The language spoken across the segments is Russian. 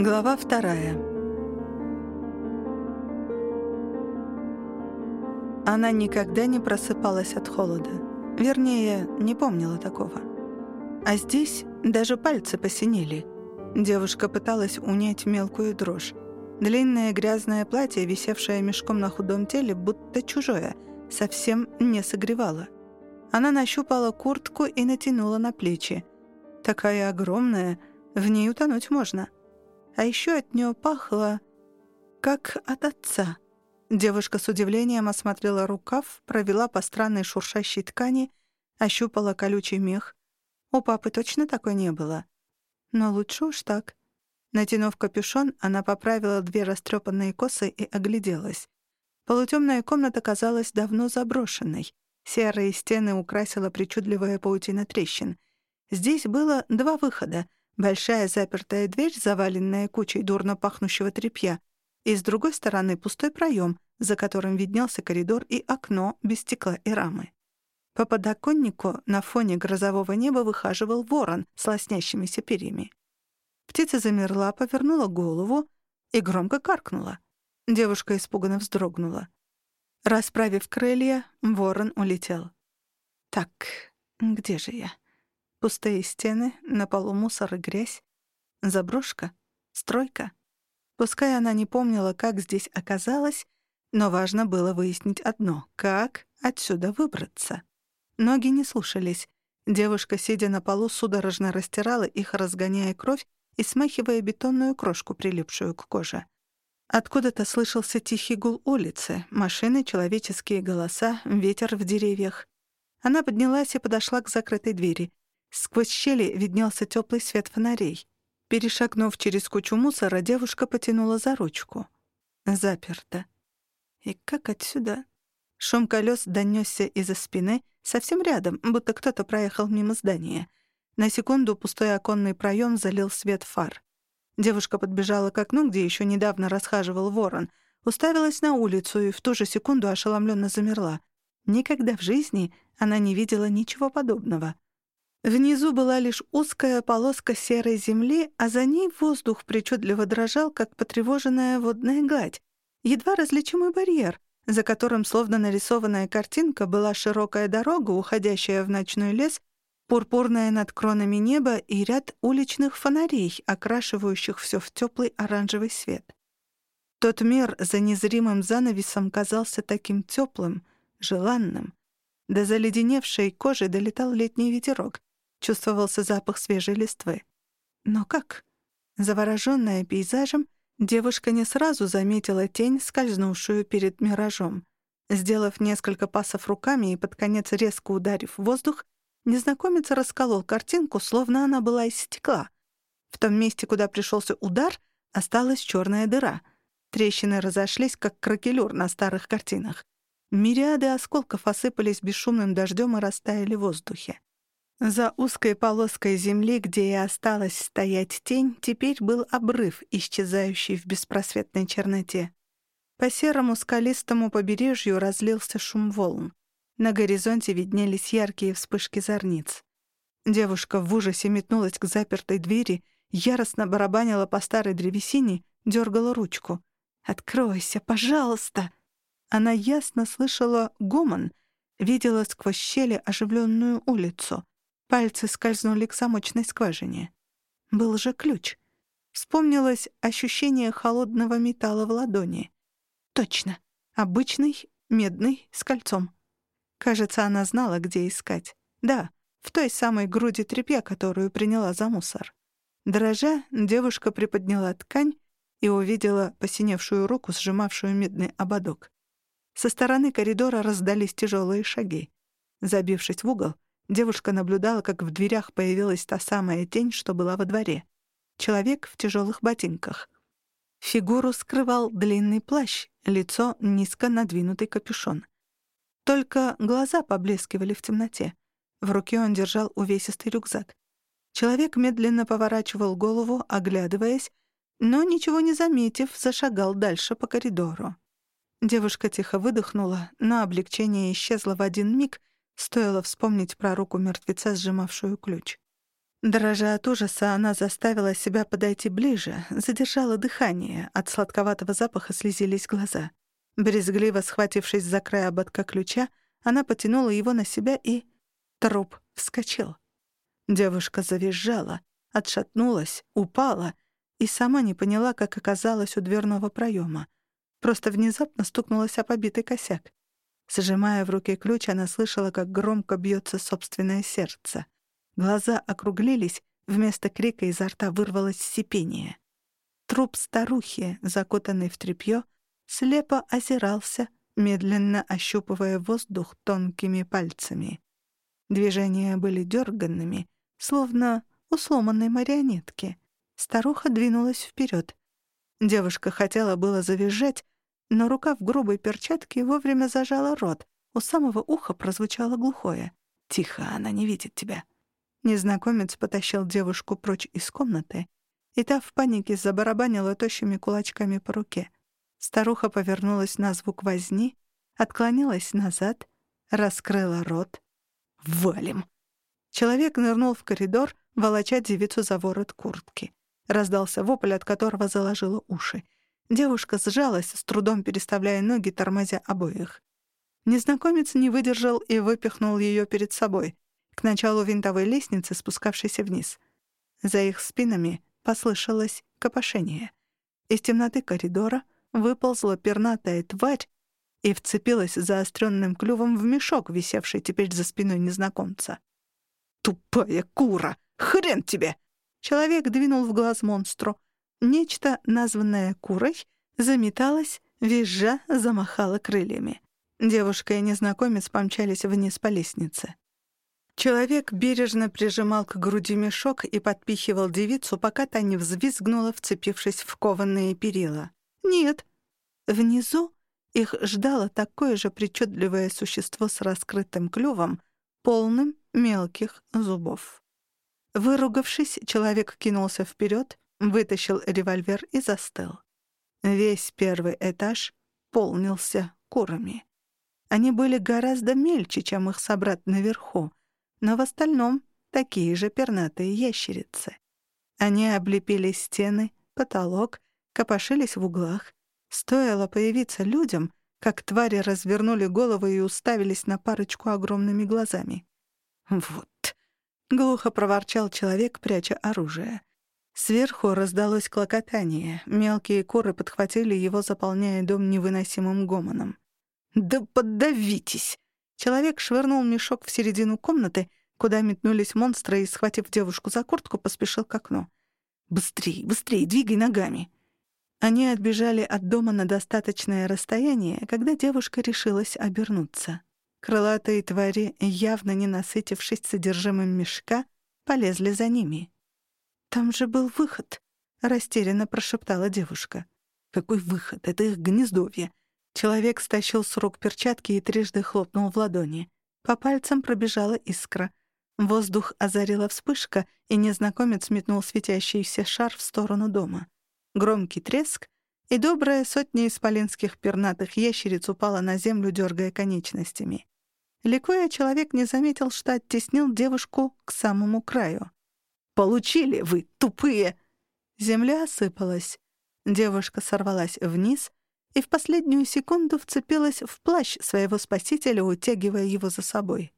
Глава вторая. Она никогда не просыпалась от холода. Вернее, не помнила такого. А здесь даже пальцы посинели. Девушка пыталась унять мелкую дрожь. Длинное грязное платье, висевшее мешком на худом теле, будто чужое, совсем не согревало. Она нащупала куртку и натянула на плечи. Такая огромная, в ней утонуть можно — а еще от нее пахло, как от отца. Девушка с удивлением осмотрела рукав, провела по странной шуршащей ткани, ощупала колючий мех. У папы точно такой не было. Но лучше уж так. Натянув капюшон, она поправила две растрепанные косы и огляделась. Полутемная комната казалась давно заброшенной. Серые стены украсила причудливая паутина трещин. Здесь было два выхода — Большая запертая дверь, заваленная кучей дурно пахнущего тряпья, и с другой стороны пустой проем, за которым виднелся коридор и окно без стекла и рамы. По подоконнику на фоне грозового неба выхаживал ворон с лоснящимися перьями. Птица замерла, повернула голову и громко каркнула. Девушка испуганно вздрогнула. Расправив крылья, ворон улетел. «Так, где же я?» Пустые стены, на полу мусор и грязь. Заброшка? Стройка? Пускай она не помнила, как здесь оказалась, но важно было выяснить одно — как отсюда выбраться. Ноги не слушались. Девушка, сидя на полу, судорожно растирала их, разгоняя кровь и смахивая бетонную крошку, прилипшую к коже. Откуда-то слышался тихий гул улицы, машины, человеческие голоса, ветер в деревьях. Она поднялась и подошла к закрытой двери. Сквозь щели виднелся теплый свет фонарей. Перешагнув через кучу мусора, девушка потянула за ручку. Заперто. И как отсюда? Шум колес донесся из-за спины, совсем рядом, будто кто-то проехал мимо здания. На секунду пустой оконный проем залил свет фар. Девушка подбежала к окну, где еще недавно расхаживал ворон, уставилась на улицу и в ту же секунду ошеломленно замерла. Никогда в жизни она не видела ничего подобного — Внизу была лишь узкая полоска серой земли, а за ней воздух причудливо дрожал, как потревоженная водная гладь. Едва различимый барьер, за которым, словно нарисованная картинка, была широкая дорога, уходящая в ночной лес, пурпурное над кронами небо и ряд уличных фонарей, окрашивающих все в теплый оранжевый свет. Тот мир за незримым занавесом казался таким теплым, желанным. До заледеневшей кожи долетал летний ветерок, Чувствовался запах свежей листвы. Но как? Заворожённая пейзажем, девушка не сразу заметила тень, скользнувшую перед миражом. Сделав несколько пасов руками и под конец резко ударив воздух, незнакомец расколол картинку, словно она была из стекла. В том месте, куда пришелся удар, осталась черная дыра. Трещины разошлись, как кракелюр на старых картинах. Мириады осколков осыпались бесшумным дождем и растаяли в воздухе. За узкой полоской земли, где и осталась стоять тень, теперь был обрыв, исчезающий в беспросветной черноте. По серому скалистому побережью разлился шум волн. На горизонте виднелись яркие вспышки зорниц. Девушка в ужасе метнулась к запертой двери, яростно барабанила по старой древесине, дергала ручку. «Откройся, пожалуйста!» Она ясно слышала гомон, видела сквозь щели оживленную улицу. Пальцы скользнули к замочной скважине. Был же ключ. Вспомнилось ощущение холодного металла в ладони. Точно. Обычный, медный, с кольцом. Кажется, она знала, где искать. Да, в той самой груди тряпья, которую приняла за мусор. Дрожа, девушка приподняла ткань и увидела посиневшую руку, сжимавшую медный ободок. Со стороны коридора раздались тяжелые шаги. Забившись в угол, Девушка наблюдала, как в дверях появилась та самая тень, что была во дворе. Человек в тяжелых ботинках. Фигуру скрывал длинный плащ, лицо — низко надвинутый капюшон. Только глаза поблескивали в темноте. В руке он держал увесистый рюкзак. Человек медленно поворачивал голову, оглядываясь, но, ничего не заметив, зашагал дальше по коридору. Девушка тихо выдохнула, но облегчение исчезло в один миг, Стоило вспомнить про руку мертвеца, сжимавшую ключ. Дрожа от ужаса, она заставила себя подойти ближе, задержала дыхание, от сладковатого запаха слезились глаза. Брезгливо схватившись за край ободка ключа, она потянула его на себя и... Труп вскочил. Девушка завизжала, отшатнулась, упала и сама не поняла, как оказалась у дверного проема. Просто внезапно стукнулась о побитый косяк. Сжимая в руке ключ, она слышала, как громко бьется собственное сердце. Глаза округлились, вместо крика изо рта вырвалось сипение. Труп старухи, закутанный в тряпьё, слепо озирался, медленно ощупывая воздух тонкими пальцами. Движения были дерганными, словно у сломанной марионетки. Старуха двинулась вперед. Девушка хотела было завизжать, но рука в грубой перчатке вовремя зажала рот. У самого уха прозвучало глухое. «Тихо, она не видит тебя». Незнакомец потащил девушку прочь из комнаты, и та в панике забарабанила тощими кулачками по руке. Старуха повернулась на звук возни, отклонилась назад, раскрыла рот. «Валим!» Человек нырнул в коридор, волоча девицу за ворот куртки. Раздался вопль, от которого заложило уши. Девушка сжалась, с трудом переставляя ноги, тормозя обоих. Незнакомец не выдержал и выпихнул ее перед собой, к началу винтовой лестницы, спускавшейся вниз. За их спинами послышалось копошение. Из темноты коридора выползла пернатая тварь и вцепилась заостренным клювом в мешок, висевший теперь за спиной незнакомца. «Тупая кура! Хрен тебе!» Человек двинул в глаз монстру. Нечто, названное курой, заметалось, визжа замахало крыльями. Девушка и незнакомец помчались вниз по лестнице. Человек бережно прижимал к груди мешок и подпихивал девицу, пока та не взвизгнула, вцепившись в кованные перила. «Нет». Внизу их ждало такое же причудливое существо с раскрытым клювом, полным мелких зубов. Выругавшись, человек кинулся вперед, вытащил револьвер и застыл. Весь первый этаж полнился курами. Они были гораздо мельче, чем их собрат наверху, но в остальном такие же пернатые ящерицы. Они облепили стены, потолок, копошились в углах. Стоило появиться людям, как твари развернули головы и уставились на парочку огромными глазами. «Вот», — глухо проворчал человек, пряча оружие. Сверху раздалось клокотание. Мелкие куры подхватили его, заполняя дом невыносимым гомоном. «Да подавитесь!» Человек швырнул мешок в середину комнаты, куда метнулись монстры, и, схватив девушку за куртку, поспешил к окну. «Быстрей, быстрей, двигай ногами!» Они отбежали от дома на достаточное расстояние, когда девушка решилась обернуться. Крылатые твари, явно не насытившись содержимым мешка, полезли за ними. «Там же был выход», — растерянно прошептала девушка. «Какой выход? Это их гнездовье». Человек стащил с рук перчатки и трижды хлопнул в ладони. По пальцам пробежала искра. Воздух озарила вспышка, и незнакомец метнул светящийся шар в сторону дома. Громкий треск, и добрая сотня исполинских пернатых ящериц упала на землю, дергая конечностями. Ликуя, человек не заметил, что оттеснил девушку к самому краю. «Получили вы, тупые!» Земля осыпалась. Девушка сорвалась вниз и в последнюю секунду вцепилась в плащ своего спасителя, утягивая его за собой.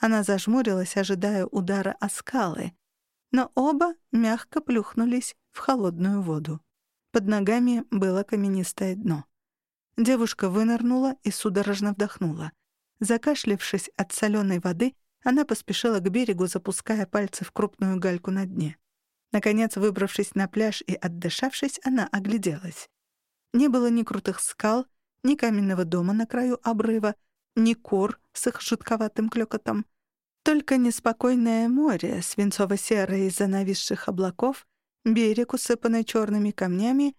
Она зажмурилась, ожидая удара о скалы, но оба мягко плюхнулись в холодную воду. Под ногами было каменистое дно. Девушка вынырнула и судорожно вдохнула. Закашлившись от соленой воды, она поспешила к берегу, запуская пальцы в крупную гальку на дне. Наконец, выбравшись на пляж и отдышавшись, она огляделась. Не было ни крутых скал, ни каменного дома на краю обрыва, ни кур с их жутковатым клёкотом. Только неспокойное море, свинцово-серое из-за нависших облаков, берег, усыпанный черными камнями,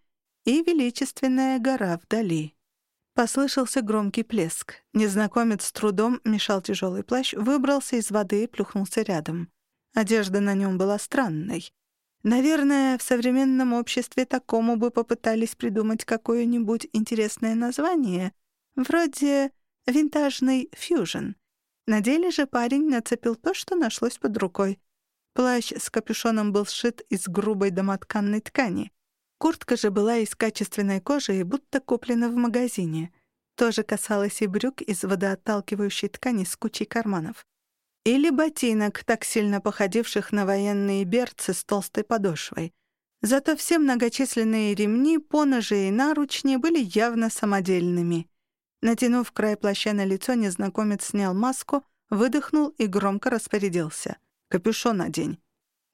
и величественная гора вдали. Послышался громкий плеск. Незнакомец с трудом мешал тяжелый плащ, выбрался из воды и плюхнулся рядом. Одежда на нем была странной. Наверное, в современном обществе такому бы попытались придумать какое-нибудь интересное название, вроде «винтажный фьюжн». На деле же парень нацепил то, что нашлось под рукой. Плащ с капюшоном был сшит из грубой домотканной ткани. Куртка же была из качественной кожи и будто куплена в магазине. Тоже касалось и брюк из водоотталкивающей ткани с кучей карманов. Или ботинок, так сильно походивших на военные берцы с толстой подошвой. Зато все многочисленные ремни, поножи и наручни были явно самодельными. Натянув край плаща на лицо, незнакомец снял маску, выдохнул и громко распорядился. «Капюшон надень».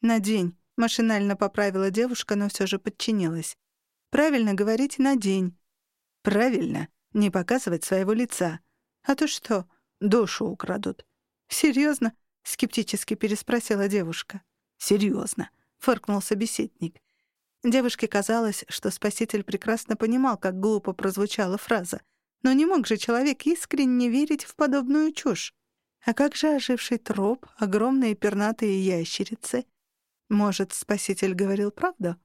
«Надень», — машинально поправила девушка, но все же подчинилась. «Правильно говорить «надень». «Правильно, не показывать своего лица. А то что, душу украдут». «Серьезно?» — скептически переспросила девушка. «Серьезно», — фыркнул собеседник. Девушке казалось, что спаситель прекрасно понимал, как глупо прозвучала фраза. Но не мог же человек искренне верить в подобную чушь. А как же оживший троп, огромные пернатые ящерицы? Может, спаситель говорил правду?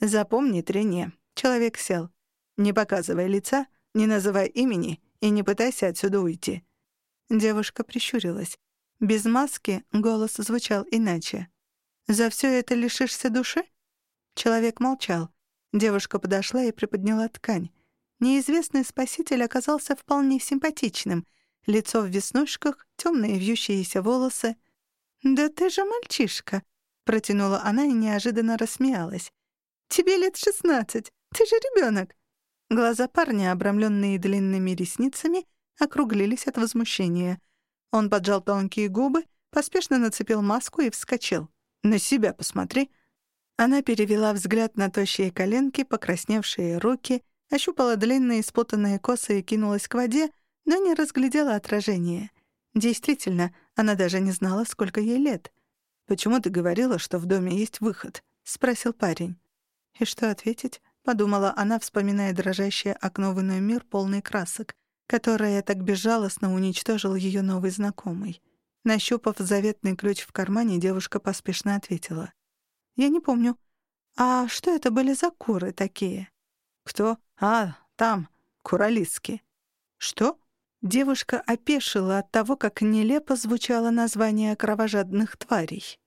Запомни, Трене. Человек сел. Не показывай лица, не называй имени и не пытайся отсюда уйти. Девушка прищурилась. Без маски голос звучал иначе. «За все это лишишься души?» Человек молчал. Девушка подошла и приподняла ткань. Неизвестный спаситель оказался вполне симпатичным. Лицо в веснушках, темные вьющиеся волосы. «Да ты же мальчишка!» — протянула она и неожиданно рассмеялась. «Тебе лет шестнадцать! Ты же ребенок!» Глаза парня, обрамленные длинными ресницами, округлились от возмущения. Он поджал тонкие губы, поспешно нацепил маску и вскочил. «На себя посмотри!» Она перевела взгляд на тощие коленки, покрасневшие руки, ощупала длинные спутанные косы и кинулась к воде, но не разглядела отражение. Действительно, она даже не знала, сколько ей лет. «Почему ты говорила, что в доме есть выход?» — спросил парень. «И что ответить?» — подумала она, вспоминая дрожащее окно в иной мир, полный красок, которое так безжалостно уничтожил ее новый знакомый. Нащупав заветный ключ в кармане, девушка поспешно ответила. Я не помню. А что это были за куры такие? Кто? А, там, куралиски. Что? Девушка опешила от того, как нелепо звучало название кровожадных тварей.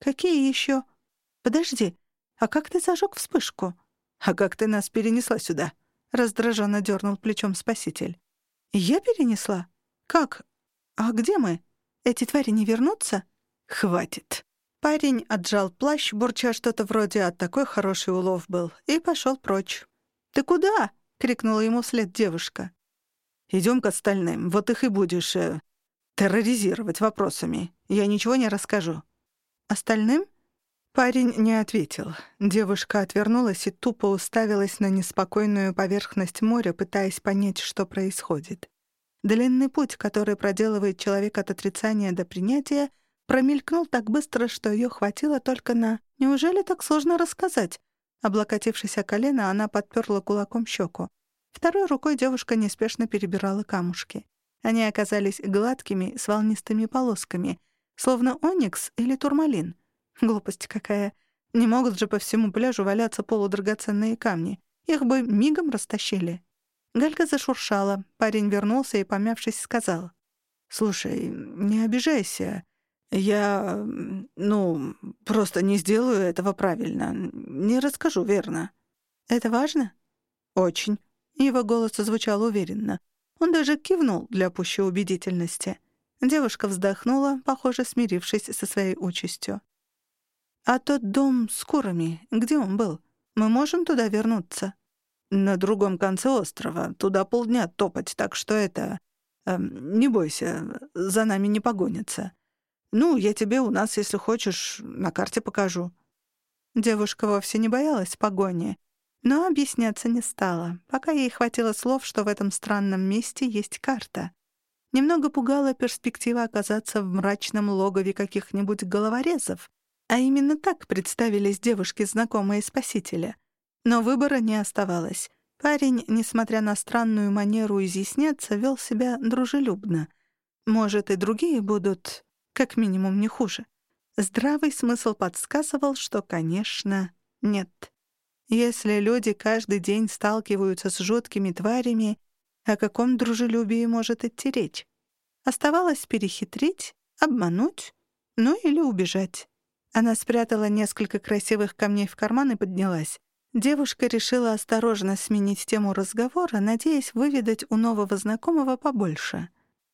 Какие еще? Подожди, а как ты зажег вспышку? А как ты нас перенесла сюда? Раздраженно дернул плечом спаситель. Я перенесла? Как? А где мы? Эти твари не вернутся? Хватит. Парень отжал плащ, бурча что-то вроде «от такой хороший улов был», и пошел прочь. «Ты куда?» — крикнула ему вслед девушка. Идем к остальным, вот их и будешь э, терроризировать вопросами. Я ничего не расскажу». «Остальным?» Парень не ответил. Девушка отвернулась и тупо уставилась на неспокойную поверхность моря, пытаясь понять, что происходит. Длинный путь, который проделывает человек от отрицания до принятия — промелькнул так быстро, что ее хватило только на «Неужели так сложно рассказать?» Облокотившись о колено, она подперла кулаком щеку. Второй рукой девушка неспешно перебирала камушки. Они оказались гладкими, с волнистыми полосками, словно оникс или турмалин. Глупость какая. Не могут же по всему пляжу валяться полудрагоценные камни. Их бы мигом растащили. Галька зашуршала. Парень вернулся и, помявшись, сказал. «Слушай, не обижайся. Я, ну, просто не сделаю этого правильно. Не расскажу, верно? Это важно? Очень. Его голос звучал уверенно. Он даже кивнул для пущей убедительности. Девушка вздохнула, похоже, смирившись со своей участью. «А тот дом с курами, где он был? Мы можем туда вернуться?» «На другом конце острова. Туда полдня топать, так что это... Э, не бойся, за нами не погонятся. «Ну, я тебе у нас, если хочешь, на карте покажу». Девушка вовсе не боялась погони, но объясняться не стала, пока ей хватило слов, что в этом странном месте есть карта. Немного пугала перспектива оказаться в мрачном логове каких-нибудь головорезов, а именно так представились девушки, знакомые спасителя. Но выбора не оставалось. Парень, несмотря на странную манеру изъясняться, вел себя дружелюбно. Может, и другие будут как минимум не хуже. Здравый смысл подсказывал, что, конечно, нет. Если люди каждый день сталкиваются с жуткими тварями, о каком дружелюбии может идти речь? Оставалось перехитрить, обмануть, ну или убежать. Она спрятала несколько красивых камней в карман и поднялась. Девушка решила осторожно сменить тему разговора, надеясь выведать у нового знакомого побольше.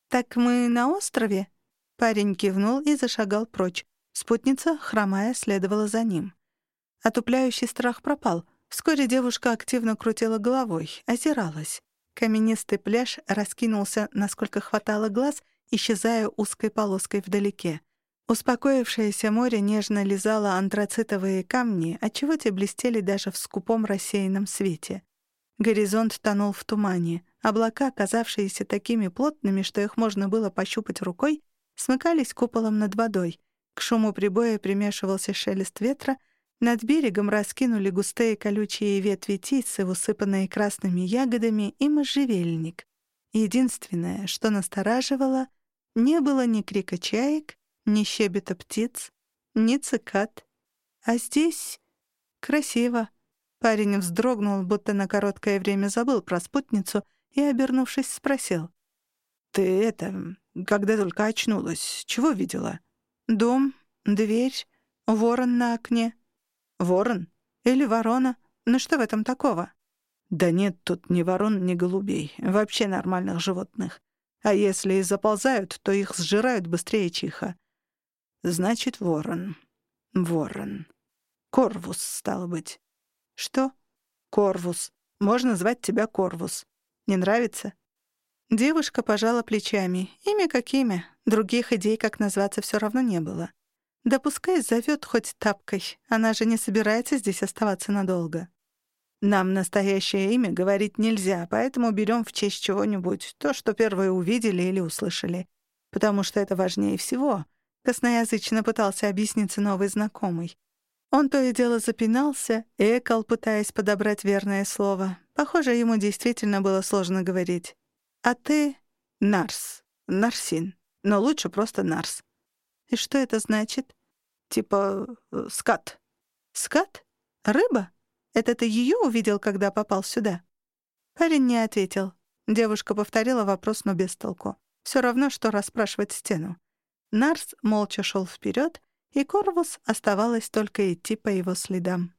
«Так мы на острове?» Парень кивнул и зашагал прочь. Спутница, хромая, следовала за ним. Отупляющий страх пропал. Вскоре девушка активно крутила головой, озиралась. Каменистый пляж раскинулся, насколько хватало глаз, исчезая узкой полоской вдалеке. Успокоившееся море нежно лизало антрацитовые камни, отчего те блестели даже в скупом рассеянном свете. Горизонт тонул в тумане. Облака, казавшиеся такими плотными, что их можно было пощупать рукой, смыкались куполом над водой. К шуму прибоя примешивался шелест ветра, над берегом раскинули густые колючие ветви тисы, усыпанные красными ягодами, и можжевельник. Единственное, что настораживало, не было ни крика чаек, ни щебета птиц, ни цикад. А здесь красиво. Парень вздрогнул, будто на короткое время забыл про спутницу и, обернувшись, спросил. «Ты это, когда только очнулась, чего видела?» «Дом, дверь, ворон на окне». «Ворон? Или ворона? Ну что в этом такого?» «Да нет тут ни ворон, ни голубей, вообще нормальных животных. А если и заползают, то их сжирают быстрее чиха. Значит, ворон. Ворон. Корвус, стало быть. Что? Корвус. Можно звать тебя Корвус. Не нравится? Девушка пожала плечами. Имя как имя. Других идей, как назваться, все равно не было. Да пускай зовет хоть тапкой. Она же не собирается здесь оставаться надолго. Нам настоящее имя говорить нельзя, поэтому берем в честь чего-нибудь, то, что первые увидели или услышали. Потому что это важнее всего. Косноязычно пытался объясниться новый знакомый. Он то и дело запинался, экал, пытаясь подобрать верное слово. Похоже, ему действительно было сложно говорить. «А ты — Нарс, Нарсин, но лучше просто Нарс». «И что это значит?» «Типа э, скат». «Скат? Рыба? Это ты ее увидел, когда попал сюда?» Парень не ответил. Девушка повторила вопрос, но без толку. Все равно, что расспрашивать стену. Нарс молча шел вперед, и Корвус оставалось только идти по его следам.